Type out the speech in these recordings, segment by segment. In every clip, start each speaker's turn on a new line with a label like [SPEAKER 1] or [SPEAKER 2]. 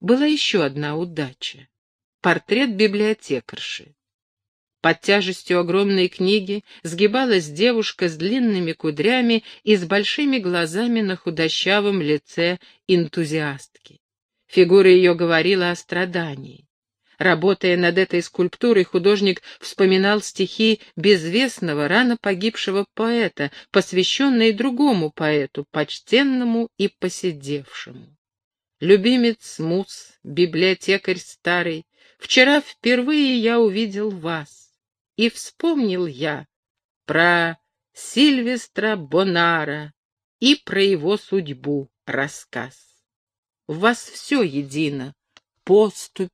[SPEAKER 1] была еще одна удача — портрет библиотекарши. Под тяжестью огромной книги сгибалась девушка с длинными кудрями и с большими глазами на худощавом лице энтузиастки. Фигура ее говорила о страдании. Работая над этой скульптурой, художник вспоминал стихи безвестного, рано погибшего поэта, посвященные другому поэту, почтенному и посидевшему. Любимец Мус, библиотекарь старый, вчера впервые я увидел вас, и вспомнил я про Сильвестра Бонара и про его судьбу рассказ. В вас все едино — поступь,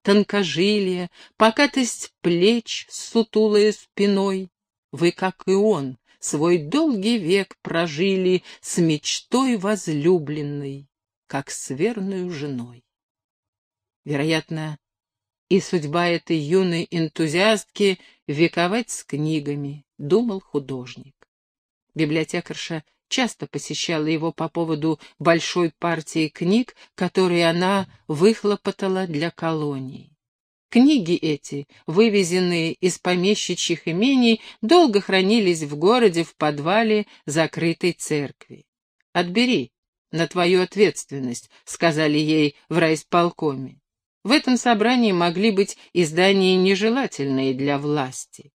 [SPEAKER 1] тонкожилие, покатость плеч с сутулой спиной. Вы, как и он, свой долгий век прожили с мечтой возлюбленной, как с верную женой. Вероятно, и судьба этой юной энтузиастки вековать с книгами, думал художник. Библиотекарша часто посещала его по поводу большой партии книг, которые она выхлопотала для колонии. Книги эти, вывезенные из помещичьих имений, долго хранились в городе в подвале закрытой церкви. «Отбери на твою ответственность», — сказали ей в райисполкоме. В этом собрании могли быть издания нежелательные для власти.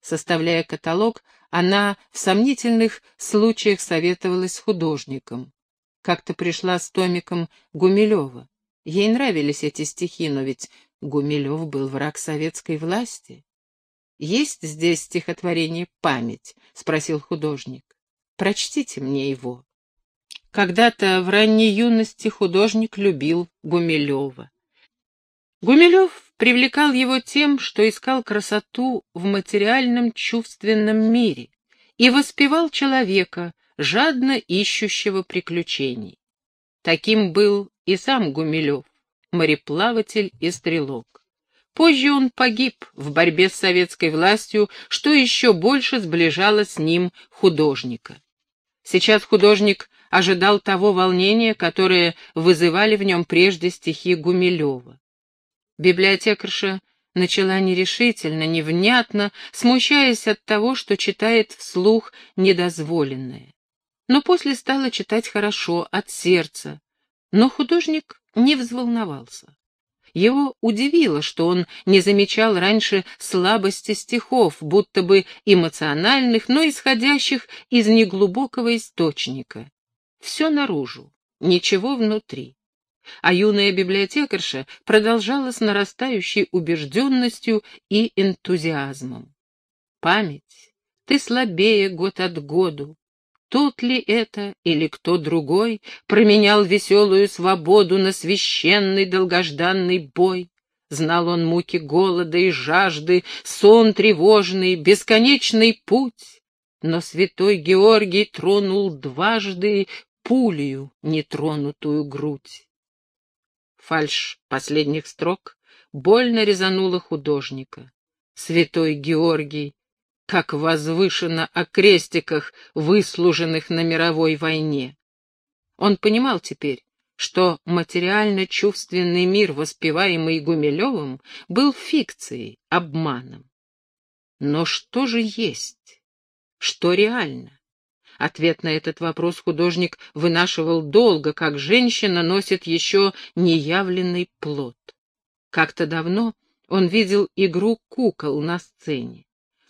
[SPEAKER 1] Составляя каталог, она в сомнительных случаях советовалась художником. Как-то пришла с томиком Гумилева. Ей нравились эти стихи, но ведь Гумилев был враг советской власти. «Есть здесь стихотворение «Память»?» — спросил художник. «Прочтите мне его». Когда-то в ранней юности художник любил Гумилева. Гумилев привлекал его тем, что искал красоту в материальном чувственном мире и воспевал человека, жадно ищущего приключений. Таким был и сам Гумилев, мореплаватель и стрелок. Позже он погиб в борьбе с советской властью, что еще больше сближало с ним художника. Сейчас художник ожидал того волнения, которое вызывали в нем прежде стихи Гумилева. Библиотекарша начала нерешительно, невнятно, смущаясь от того, что читает вслух недозволенное. Но после стала читать хорошо, от сердца. Но художник не взволновался. Его удивило, что он не замечал раньше слабости стихов, будто бы эмоциональных, но исходящих из неглубокого источника. Все наружу, ничего внутри а юная библиотекарша продолжала с нарастающей убежденностью и энтузиазмом. «Память, ты слабее год от году. Тот ли это или кто другой променял веселую свободу на священный долгожданный бой? Знал он муки голода и жажды, сон тревожный, бесконечный путь. Но святой Георгий тронул дважды пулею нетронутую грудь. Фальш последних строк больно резанула художника. Святой Георгий, как возвышено о крестиках, выслуженных на мировой войне. Он понимал теперь, что материально-чувственный мир, воспеваемый Гумилевым, был фикцией, обманом. Но что же есть? Что реально? Ответ на этот вопрос художник вынашивал долго, как женщина носит еще неявленный плод. Как-то давно он видел игру кукол на сцене.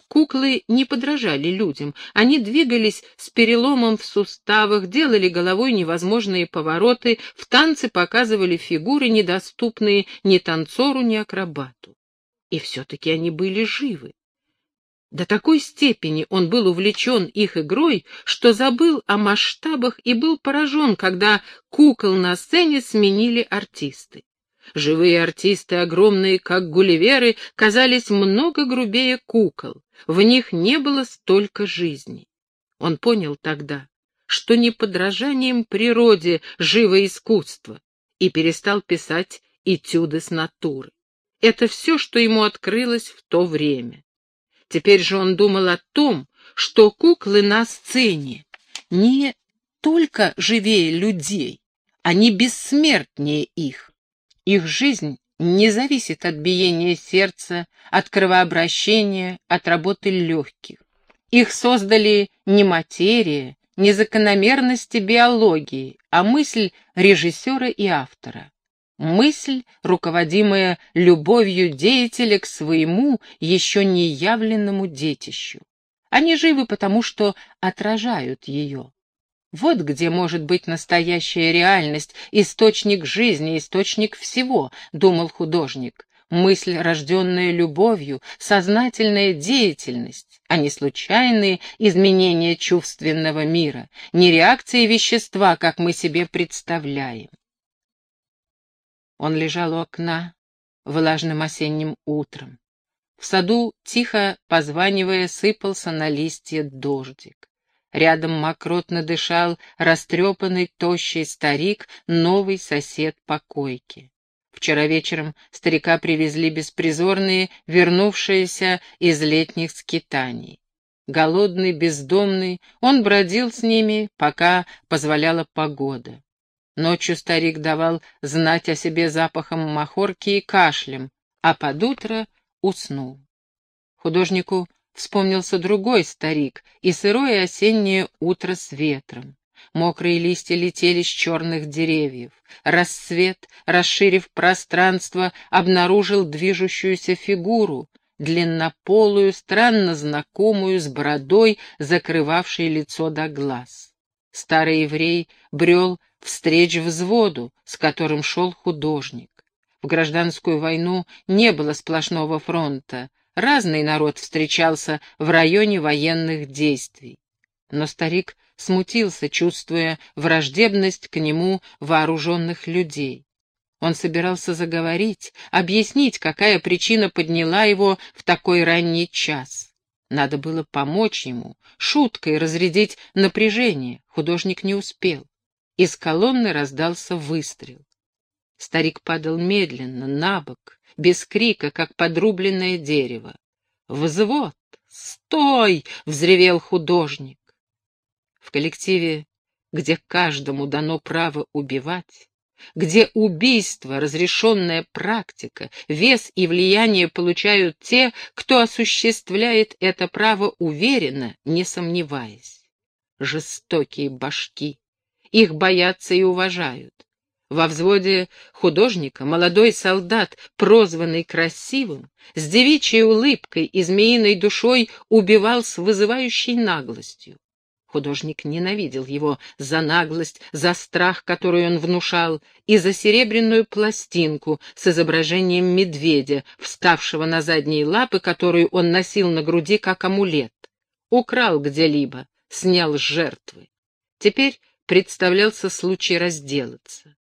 [SPEAKER 1] Куклы не подражали людям, они двигались с переломом в суставах, делали головой невозможные повороты, в танце показывали фигуры, недоступные ни танцору, ни акробату. И все-таки они были живы. До такой степени он был увлечен их игрой, что забыл о масштабах и был поражен, когда кукол на сцене сменили артисты. Живые артисты, огромные, как гулливеры, казались много грубее кукол, в них не было столько жизни. Он понял тогда, что не подражанием природе живо искусство, и перестал писать этюды с натуры. Это все, что ему открылось в то время. Теперь же он думал о том, что куклы на сцене не только живее людей, они бессмертнее их. Их жизнь не зависит от биения сердца, от кровообращения, от работы легких. Их создали не материя, не закономерности биологии, а мысль режиссера и автора. Мысль, руководимая любовью деятеля к своему еще не явленному детищу. Они живы потому, что отражают ее. Вот где может быть настоящая реальность, источник жизни, источник всего, думал художник. Мысль, рожденная любовью, сознательная деятельность, а не случайные изменения чувственного мира, не реакции вещества, как мы себе представляем. Он лежал у окна влажным осенним утром. В саду, тихо позванивая, сыпался на листья дождик. Рядом мокротно дышал растрепанный, тощий старик, новый сосед по койке. Вчера вечером старика привезли беспризорные, вернувшиеся из летних скитаний. Голодный, бездомный, он бродил с ними, пока позволяла погода. Ночью старик давал знать о себе запахом махорки и кашлем, а под утро уснул. Художнику вспомнился другой старик и сырое осеннее утро с ветром. Мокрые листья летели с черных деревьев. Рассвет, расширив пространство, обнаружил движущуюся фигуру, длиннополую, странно знакомую, с бородой, закрывавшей лицо до глаз. Старый еврей брел встреч взводу, с которым шел художник. В гражданскую войну не было сплошного фронта, разный народ встречался в районе военных действий. Но старик смутился, чувствуя враждебность к нему вооруженных людей. Он собирался заговорить, объяснить, какая причина подняла его в такой ранний час. Надо было помочь ему, шуткой разрядить напряжение. Художник не успел. Из колонны раздался выстрел. Старик падал медленно, на бок, без крика, как подрубленное дерево. «Взвод! Стой!» — взревел художник. В коллективе, где каждому дано право убивать, где убийство, разрешенная практика, вес и влияние получают те, кто осуществляет это право уверенно, не сомневаясь. Жестокие башки, их боятся и уважают. Во взводе художника молодой солдат, прозванный красивым, с девичьей улыбкой и змеиной душой убивал с вызывающей наглостью. Художник ненавидел его за наглость, за страх, который он внушал, и за серебряную пластинку с изображением медведя, вставшего на задние лапы, которую он носил на груди как амулет. Украл где-либо, снял с жертвы. Теперь представлялся случай разделаться.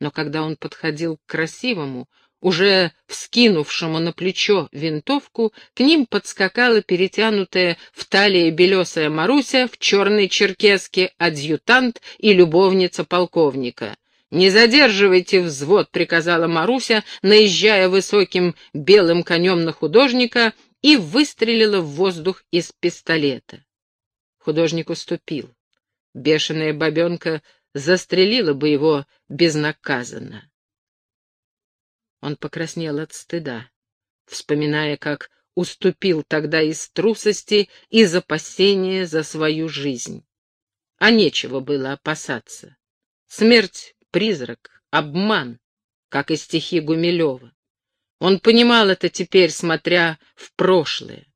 [SPEAKER 1] Но когда он подходил к красивому, уже вскинувшему на плечо винтовку, к ним подскакала перетянутая в талии белесая Маруся в черной черкеске адъютант и любовница полковника. «Не задерживайте взвод», — приказала Маруся, наезжая высоким белым конем на художника и выстрелила в воздух из пистолета. Художник уступил. Бешеная бабенка застрелила бы его безнаказанно. Он покраснел от стыда, вспоминая, как уступил тогда из трусости, из опасения за свою жизнь. А нечего было опасаться. Смерть — призрак, обман, как и стихи Гумилева. Он понимал это теперь, смотря в прошлое.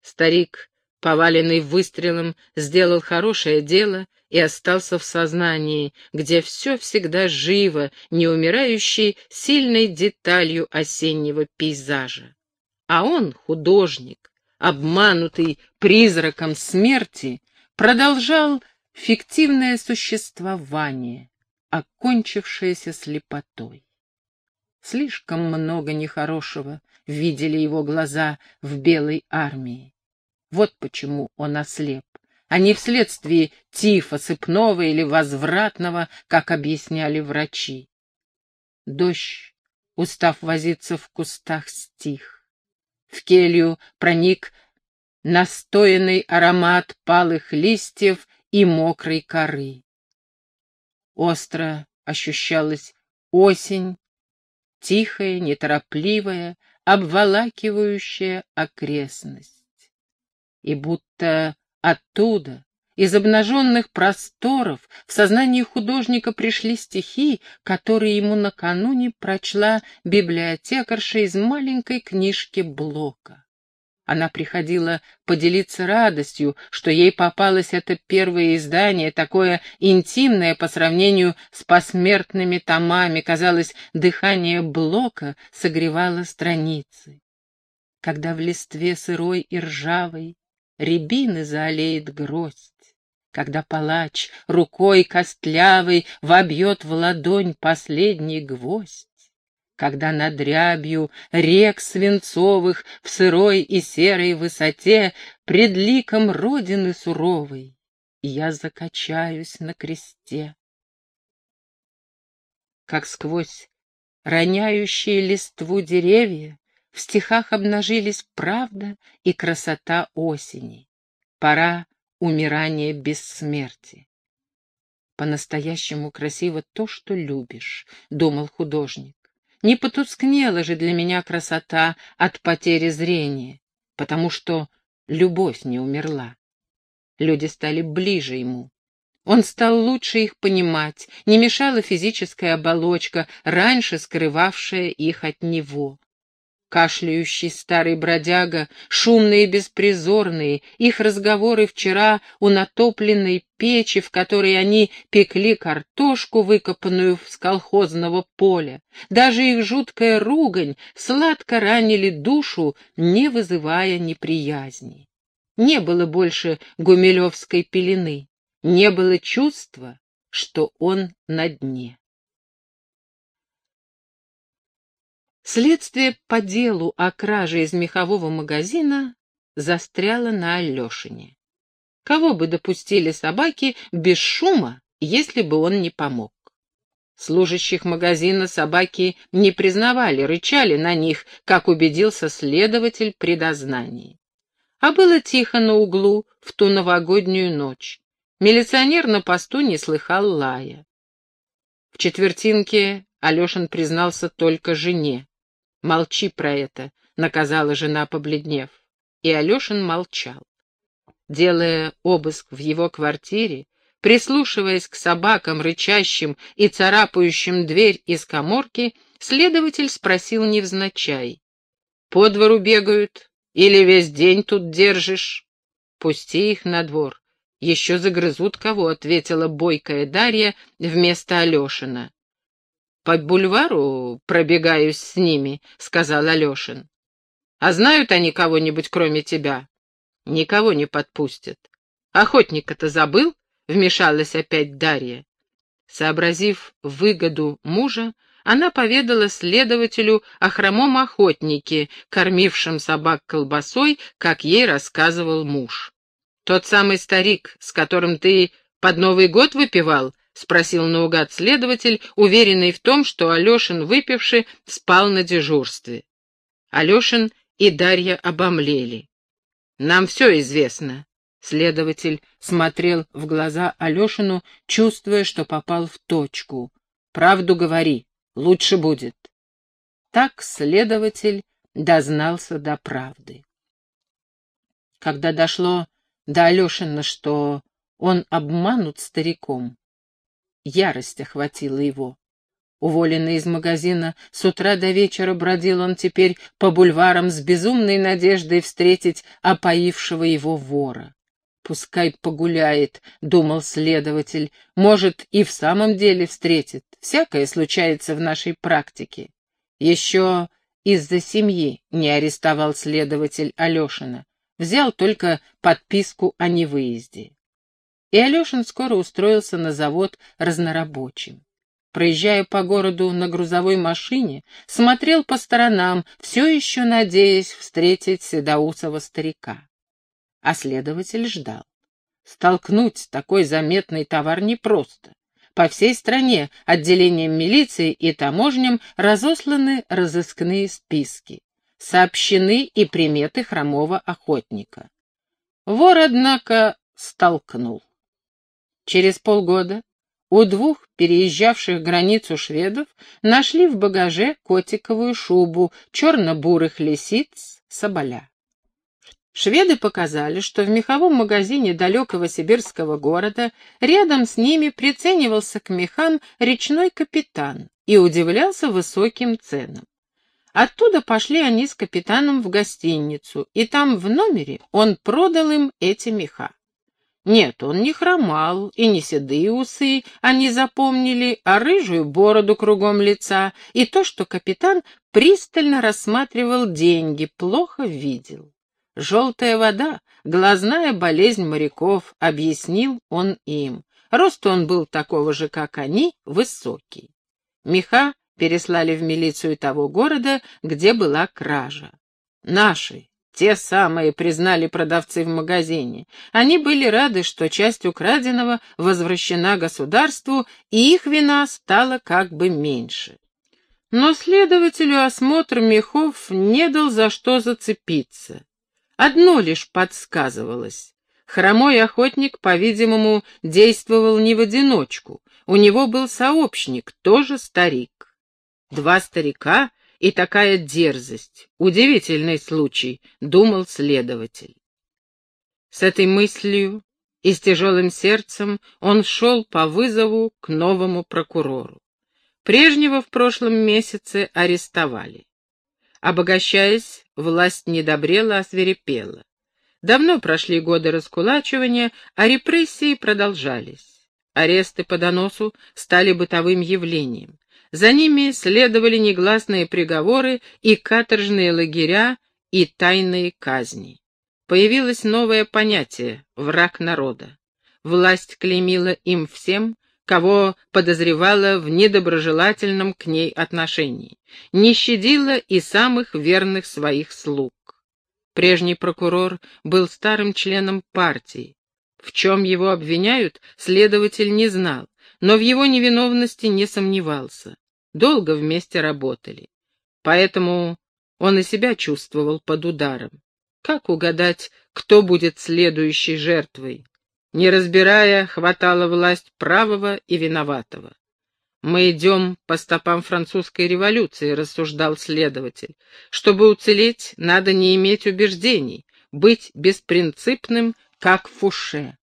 [SPEAKER 1] Старик поваленный выстрелом, сделал хорошее дело и остался в сознании, где все всегда живо, не умирающей сильной деталью осеннего пейзажа. А он, художник, обманутый призраком смерти, продолжал фиктивное существование, окончившееся слепотой. Слишком много нехорошего видели его глаза в белой армии. Вот почему он ослеп, а не вследствие тифа сыпного или возвратного, как объясняли врачи. Дождь, устав возиться в кустах, стих. В келью проник настоянный аромат палых листьев и мокрой коры. Остро ощущалась осень, тихая, неторопливая, обволакивающая окрестность. И будто оттуда, из обнаженных просторов, в сознании художника пришли стихи, которые ему накануне прочла библиотекарша из маленькой книжки Блока. Она приходила поделиться радостью, что ей попалось это первое издание, такое интимное по сравнению с посмертными томами. Казалось, дыхание Блока согревало страницы. Когда в листве сырой и ржавой рябины заолеет гроздь, когда палач рукой костлявой вобьет в ладонь последний гвоздь, когда над рябью рек свинцовых в сырой и серой высоте пред ликом Родины суровой я закачаюсь на кресте. Как сквозь роняющие листву деревья в стихах обнажились правда и красота осени, пора умирания без смерти. По-настоящему красиво то, что любишь, — думал художник. Не потускнела же для меня красота от потери зрения, потому что любовь не умерла. Люди стали ближе ему. Он стал лучше их понимать, не мешала физическая оболочка, раньше скрывавшая их от него кашляющий старый бродяга, шумные и беспризорные, их разговоры вчера у натопленной печи, в которой они пекли картошку, выкопанную с колхозного поля. Даже их жуткая ругань сладко ранили душу, не вызывая неприязни. Не было больше гумилевской пелены, не было чувства, что он на дне. Следствие по делу о краже из мехового магазина застряло на Алешине. Кого бы допустили собаки без шума, если бы он не помог? Служащих магазина собаки не признавали, рычали на них, как убедился следователь при дознании. А было тихо на углу в ту новогоднюю ночь. Милиционер на посту не слыхал лая. В четвертинке Алешин признался только жене. «Молчи про это», — наказала жена, побледнев. И Алешин молчал. Делая обыск в его квартире, прислушиваясь к собакам, рычащим и царапающим дверь из коморки, следователь спросил невзначай. «По двору бегают? Или весь день тут держишь?» «Пусти их на двор. Еще загрызут кого», — ответила бойкая Дарья вместо Алешина. «По бульвару пробегаюсь с ними», — сказал Алешин. «А знают они кого-нибудь, кроме тебя?» «Никого не подпустят». «Охотника-то забыл?» — вмешалась опять Дарья. Сообразив выгоду мужа, она поведала следователю о хромом охотнике, кормившем собак колбасой, как ей рассказывал муж. «Тот самый старик, с которым ты под Новый год выпивал?» — спросил наугад следователь, уверенный в том, что Алешин, выпивший, спал на дежурстве. Алешин и Дарья обомлели. «Нам все известно». Следователь смотрел в глаза Алешину, чувствуя, что попал в точку. «Правду говори, лучше будет». Так следователь дознался до правды. Когда дошло до Алешина, что он обманут стариком, Ярость охватила его. Уволенный из магазина, с утра до вечера бродил он теперь по бульварам с безумной надеждой встретить опоившего его вора. «Пускай погуляет», — думал следователь, — «может, и в самом деле встретит. Всякое случается в нашей практике». Еще из-за семьи не арестовал следователь Алешина. Взял только подписку о невыезде. И Алешин скоро устроился на завод разнорабочим. Проезжая по городу на грузовой машине, смотрел по сторонам, все еще надеясь встретить седоусого старика. А следователь ждал. Столкнуть такой заметный товар непросто. По всей стране отделением милиции и таможням разосланы разыскные списки. Сообщены и приметы хромого охотника. Вор, однако, столкнул. Через полгода у двух переезжавших границу шведов нашли в багаже котиковую шубу черно-бурых лисиц соболя. Шведы показали, что в меховом магазине далекого сибирского города рядом с ними приценивался к мехам речной капитан и удивлялся высоким ценам. Оттуда пошли они с капитаном в гостиницу, и там в номере он продал им эти меха. Нет, он не хромал, и не седые усы они запомнили, а рыжую бороду кругом лица, и то, что капитан пристально рассматривал деньги, плохо видел. «Желтая вода — глазная болезнь моряков», — объяснил он им. Рост он был такого же, как они, высокий. Меха переслали в милицию того города, где была кража. Наши, те самые признали продавцы в магазине. Они были рады, что часть украденного возвращена государству, и их вина стала как бы меньше. Но следователю осмотр мехов не дал за что зацепиться. Одно лишь подсказывалось. Хромой охотник, по-видимому, действовал не в одиночку. У него был сообщник, тоже старик. Два старика и такая дерзость. Удивительный случай, думал следователь. С этой мыслью и с тяжелым сердцем он шел по вызову к новому прокурору. Прежнего в прошлом месяце арестовали. Обогащаясь, власть не добрела, а свирепела. Давно прошли годы раскулачивания, а репрессии продолжались. Аресты по доносу стали бытовым явлением. За ними следовали негласные приговоры и каторжные лагеря, и тайные казни. Появилось новое понятие — враг народа. Власть клеймила им всем, кого подозревала в недоброжелательном к ней отношении, не щадила и самых верных своих слуг. Прежний прокурор был старым членом партии. В чем его обвиняют, следователь не знал, но в его невиновности не сомневался долго вместе работали. Поэтому он и себя чувствовал под ударом. Как угадать, кто будет следующей жертвой? Не разбирая, хватала власть правого и виноватого. «Мы идем по стопам французской революции», — рассуждал следователь. «Чтобы уцелеть, надо не иметь убеждений, быть беспринципным, как Фуше».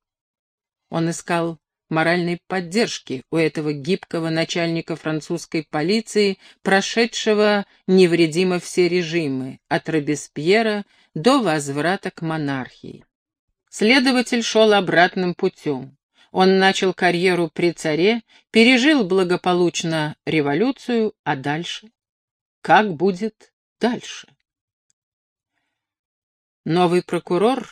[SPEAKER 1] Он искал моральной поддержки у этого гибкого начальника французской полиции, прошедшего невредимо все режимы, от Робеспьера до возврата к монархии. Следователь шел обратным путем. Он начал карьеру при царе, пережил благополучно революцию, а дальше? Как будет дальше? Новый прокурор,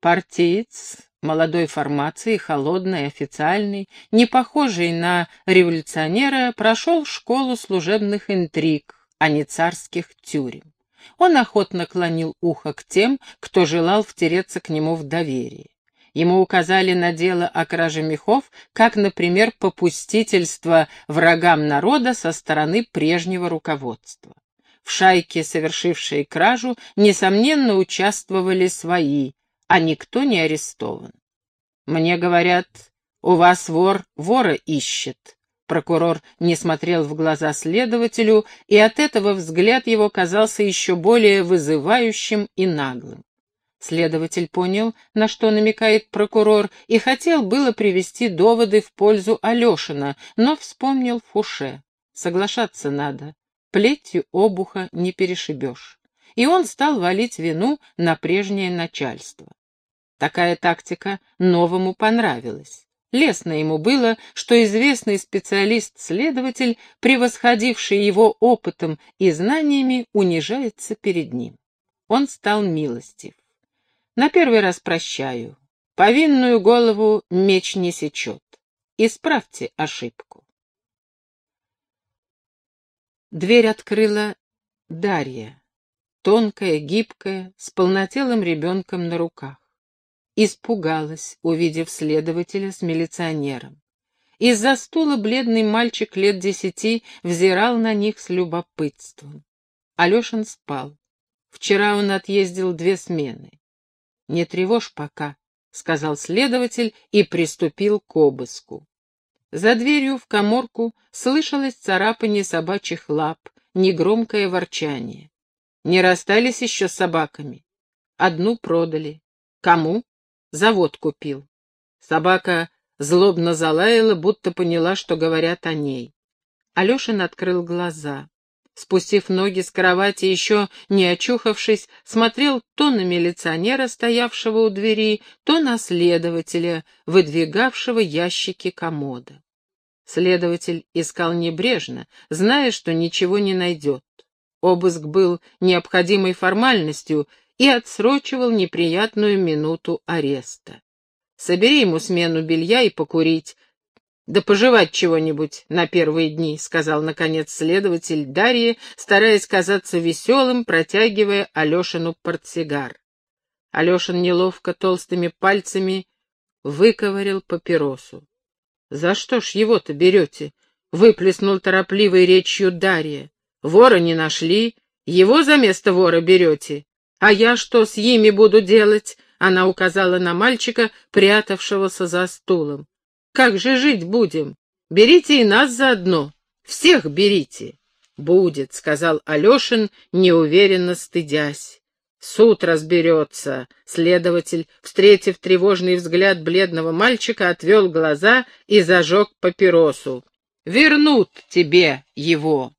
[SPEAKER 1] партиец, молодой формации, холодный, официальный, не похожий на революционера, прошел школу служебных интриг, а не царских тюрем. Он охотно клонил ухо к тем, кто желал втереться к нему в доверие. Ему указали на дело о краже мехов, как, например, попустительство врагам народа со стороны прежнего руководства. В шайке, совершившей кражу, несомненно, участвовали свои, а никто не арестован. Мне говорят, у вас вор вора ищет. Прокурор не смотрел в глаза следователю, и от этого взгляд его казался еще более вызывающим и наглым. Следователь понял, на что намекает прокурор, и хотел было привести доводы в пользу Алешина, но вспомнил Фуше. Соглашаться надо, плетью обуха не перешибешь. И он стал валить вину на прежнее начальство. Такая тактика новому понравилась. Лестно ему было, что известный специалист-следователь, превосходивший его опытом и знаниями, унижается перед ним. Он стал милостив. На первый раз прощаю. Повинную голову меч не сечет. Исправьте ошибку. Дверь открыла Дарья, тонкая, гибкая, с полнотелым ребенком на руках испугалась, увидев следователя с милиционером. Из-за стула бледный мальчик лет десяти взирал на них с любопытством. Алешин спал. Вчера он отъездил две смены. «Не тревожь пока», — сказал следователь и приступил к обыску. За дверью в коморку слышалось царапание собачьих лап, негромкое ворчание. Не расстались еще с собаками. Одну продали. Кому? Завод купил. Собака злобно залаяла, будто поняла, что говорят о ней. Алешин открыл глаза. Спустив ноги с кровати, еще не очухавшись, смотрел то на милиционера, стоявшего у двери, то на следователя, выдвигавшего ящики комода. Следователь искал небрежно, зная, что ничего не найдет. Обыск был необходимой формальностью и отсрочивал неприятную минуту ареста. Собери ему смену белья и покурить, да пожевать чего-нибудь на первые дни, — сказал, наконец, следователь Дарьи, стараясь казаться веселым, протягивая Алешину портсигар. Алешин неловко толстыми пальцами выковырял папиросу. — За что ж его-то берете? — выплеснул торопливой речью Дарья. — Вора не нашли, его за место вора берете. А я что с ими буду делать? — она указала на мальчика, прятавшегося за стулом. Как же жить будем? Берите и нас заодно. Всех берите. Будет, сказал Алешин, неуверенно стыдясь. Суд разберется. Следователь, встретив тревожный взгляд бледного мальчика, отвел глаза и зажег папиросу. Вернут тебе его.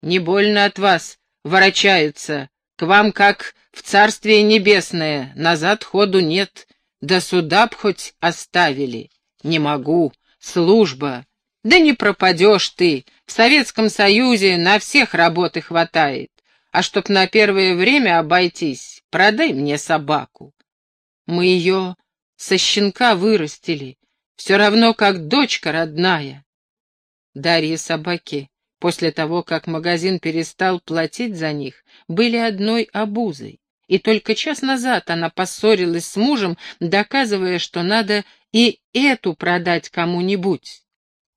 [SPEAKER 1] Не больно от вас ворочаются. К вам, как в Царствие Небесное, назад ходу нет. До суда б хоть оставили. «Не могу. Служба. Да не пропадешь ты. В Советском Союзе на всех работы хватает. А чтоб на первое время обойтись, продай мне собаку. Мы ее со щенка вырастили, все равно как дочка родная». Дарья собаки, после того, как магазин перестал платить за них, были одной обузой. И только час назад она поссорилась с мужем, доказывая, что надо и эту продать кому-нибудь.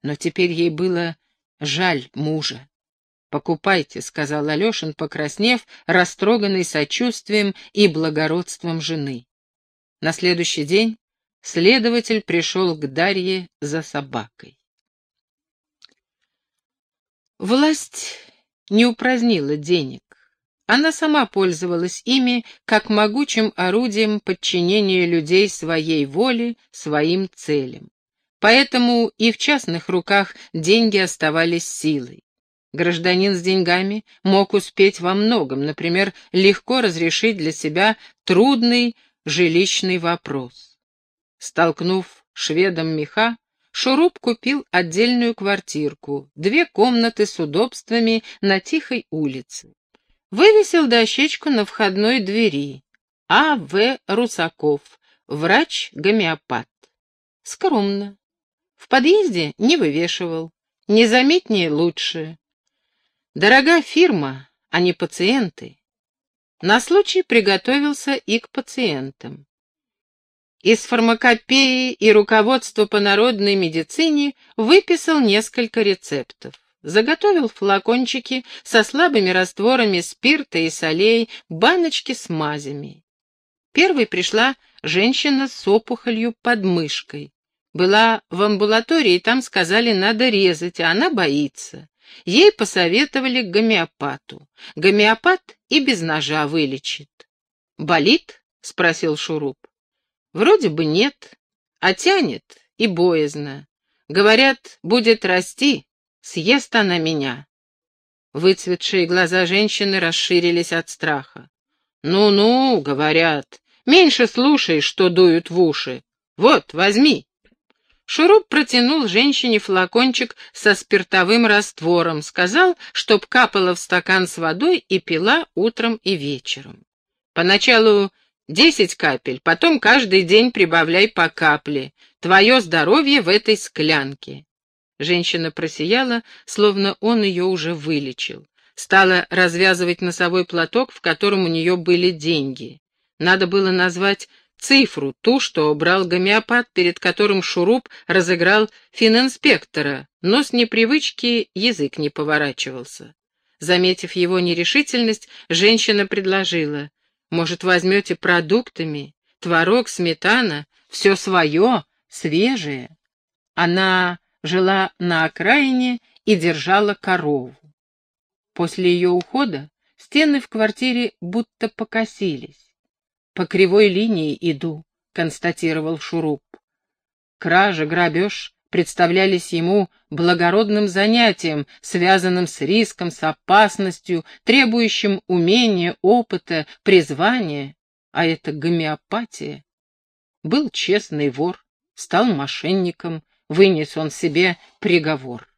[SPEAKER 1] Но теперь ей было жаль мужа. «Покупайте», — сказал Алешин, покраснев, растроганный сочувствием и благородством жены. На следующий день следователь пришел к Дарье за собакой. Власть не упразднила денег. Она сама пользовалась ими как могучим орудием подчинения людей своей воле, своим целям. Поэтому и в частных руках деньги оставались силой. Гражданин с деньгами мог успеть во многом, например, легко разрешить для себя трудный жилищный вопрос. Столкнув шведом меха, Шуруп купил отдельную квартирку, две комнаты с удобствами на тихой улице. Вывесил дощечку на входной двери. А. В. Русаков, врач-гомеопат. Скромно. В подъезде не вывешивал. Незаметнее лучше. Дорога фирма, а не пациенты. На случай приготовился и к пациентам. Из фармакопеи и руководства по народной медицине выписал несколько рецептов. Заготовил флакончики со слабыми растворами спирта и солей, баночки с мазями. Первой пришла женщина с опухолью под мышкой. Была в амбулатории, там сказали, надо резать, а она боится. Ей посоветовали к гомеопату. Гомеопат и без ножа вылечит. «Болит?» — спросил Шуруп. «Вроде бы нет, а тянет и боязно. Говорят, будет расти, Съест она меня. Выцветшие глаза женщины расширились от страха. «Ну-ну», — говорят, — «меньше слушай, что дуют в уши. Вот, возьми». Шуруп протянул женщине флакончик со спиртовым раствором, сказал, чтоб капала в стакан с водой и пила утром и вечером. Поначалу десять капель, потом каждый день прибавляй по капле. Твое здоровье в этой склянке. Женщина просияла, словно он ее уже вылечил. Стала развязывать носовой платок, в котором у нее были деньги. Надо было назвать цифру, ту, что убрал гомеопат, перед которым Шуруп разыграл фининспектора, но с непривычки язык не поворачивался. Заметив его нерешительность, женщина предложила, «Может, возьмете продуктами? Творог, сметана, все свое, свежее?» Она жила на окраине и держала корову. После ее ухода стены в квартире будто покосились. «По кривой линии иду», — констатировал Шуруп. Кража, грабеж представлялись ему благородным занятием, связанным с риском, с опасностью, требующим умения, опыта, призвания, а это гомеопатия. Был честный вор, стал мошенником, вынес он себе приговор.